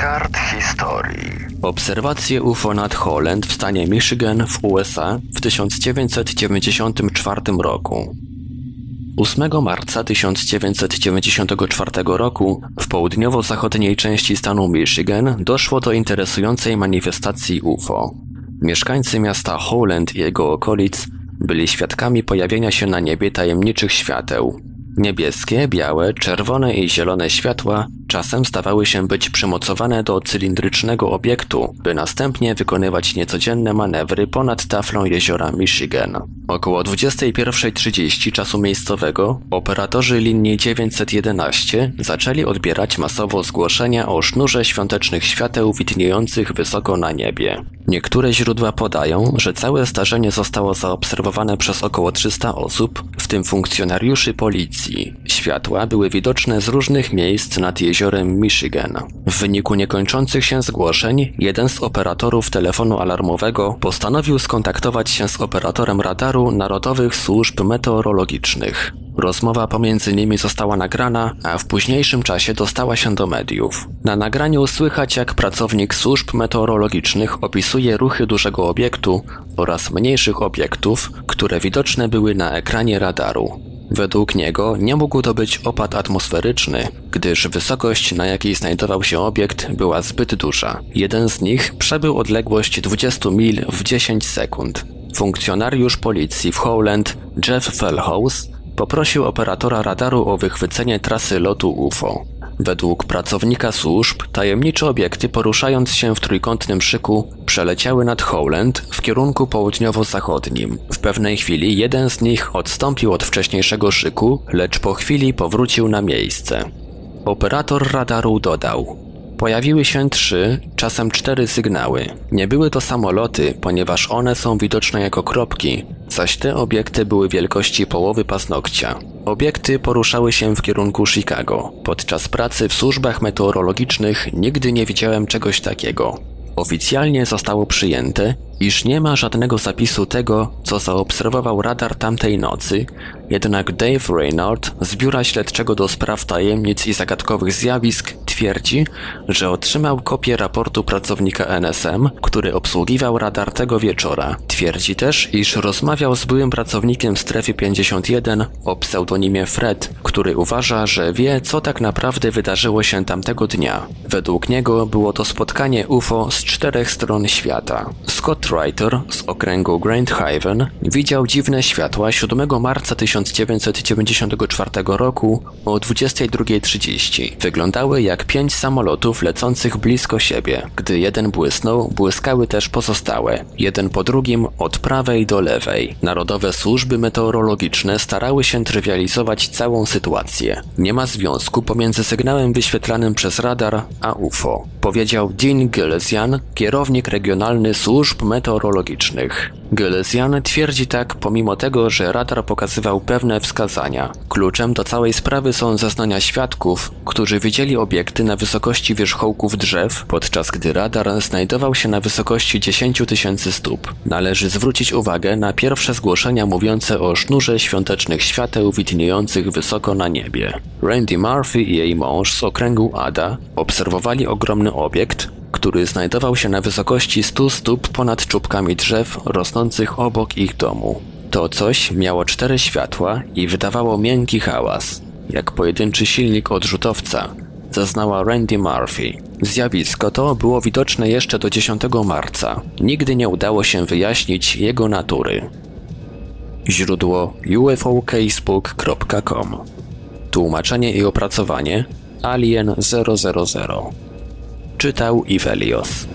kart historii. Obserwacje UFO nad Holland w stanie Michigan w USA w 1994 roku. 8 marca 1994 roku w południowo-zachodniej części stanu Michigan doszło do interesującej manifestacji UFO. Mieszkańcy miasta Holland i jego okolic byli świadkami pojawienia się na niebie tajemniczych świateł. Niebieskie, białe, czerwone i zielone światła czasem stawały się być przymocowane do cylindrycznego obiektu, by następnie wykonywać niecodzienne manewry ponad taflą jeziora Michigan. Około 21.30 czasu miejscowego operatorzy linii 911 zaczęli odbierać masowo zgłoszenia o sznurze świątecznych świateł widniejących wysoko na niebie. Niektóre źródła podają, że całe zdarzenie zostało zaobserwowane przez około 300 osób, w tym funkcjonariuszy policji. Światła były widoczne z różnych miejsc nad jeziorem Michigan. W wyniku niekończących się zgłoszeń, jeden z operatorów telefonu alarmowego postanowił skontaktować się z operatorem radaru Narodowych Służb Meteorologicznych. Rozmowa pomiędzy nimi została nagrana, a w późniejszym czasie dostała się do mediów. Na nagraniu słychać, jak pracownik służb meteorologicznych opisuje ruchy dużego obiektu oraz mniejszych obiektów, które widoczne były na ekranie radaru. Według niego nie mógł to być opad atmosferyczny, gdyż wysokość, na jakiej znajdował się obiekt, była zbyt duża. Jeden z nich przebył odległość 20 mil w 10 sekund. Funkcjonariusz policji w Howland, Jeff Fellhouse, poprosił operatora radaru o wychwycenie trasy lotu UFO. Według pracownika służb, tajemnicze obiekty poruszając się w trójkątnym szyku przeleciały nad Howland w kierunku południowo-zachodnim. W pewnej chwili jeden z nich odstąpił od wcześniejszego szyku, lecz po chwili powrócił na miejsce. Operator radaru dodał: Pojawiły się trzy, czasem cztery sygnały. Nie były to samoloty, ponieważ one są widoczne jako kropki, zaś te obiekty były wielkości połowy paznokcia. Obiekty poruszały się w kierunku Chicago. Podczas pracy w służbach meteorologicznych nigdy nie widziałem czegoś takiego. Oficjalnie zostało przyjęte, iż nie ma żadnego zapisu tego, co zaobserwował radar tamtej nocy, jednak Dave Reynard z Biura Śledczego do Spraw Tajemnic i Zagadkowych Zjawisk twierdzi, że otrzymał kopię raportu pracownika NSM, który obsługiwał radar tego wieczora. Twierdzi też, iż rozmawiał z byłym pracownikiem strefy 51 o pseudonimie Fred, który uważa, że wie, co tak naprawdę wydarzyło się tamtego dnia. Według niego było to spotkanie UFO z czterech stron świata. Scott Reiter z okręgu Grand Haven widział dziwne światła 7 marca 1994 roku o 22.30. Wyglądały jak pięć samolotów lecących blisko siebie. Gdy jeden błysnął, błyskały też pozostałe, jeden po drugim od prawej do lewej. Narodowe służby meteorologiczne starały się trywializować całą sytuację. Nie ma związku pomiędzy sygnałem wyświetlanym przez radar a UFO, powiedział Dean Gillesian, kierownik regionalny służb meteorologicznych. Gillesian twierdzi tak pomimo tego, że radar pokazywał pewne wskazania. Kluczem do całej sprawy są zeznania świadków, którzy widzieli obiekty na wysokości wierzchołków drzew, podczas gdy radar znajdował się na wysokości 10 tysięcy stóp. Należy zwrócić uwagę na pierwsze zgłoszenia mówiące o sznurze świątecznych świateł widniejących wysoko na niebie. Randy Murphy i jej mąż z okręgu Ada obserwowali ogromny obiekt, który znajdował się na wysokości 100 stóp ponad czubkami drzew rosnących obok ich domu. To coś miało cztery światła i wydawało miękki hałas, jak pojedynczy silnik odrzutowca, zaznała Randy Murphy. Zjawisko to było widoczne jeszcze do 10 marca. Nigdy nie udało się wyjaśnić jego natury. Źródło ufocasebook.com Tłumaczenie i opracowanie Alien 000 Czytał Ivelios.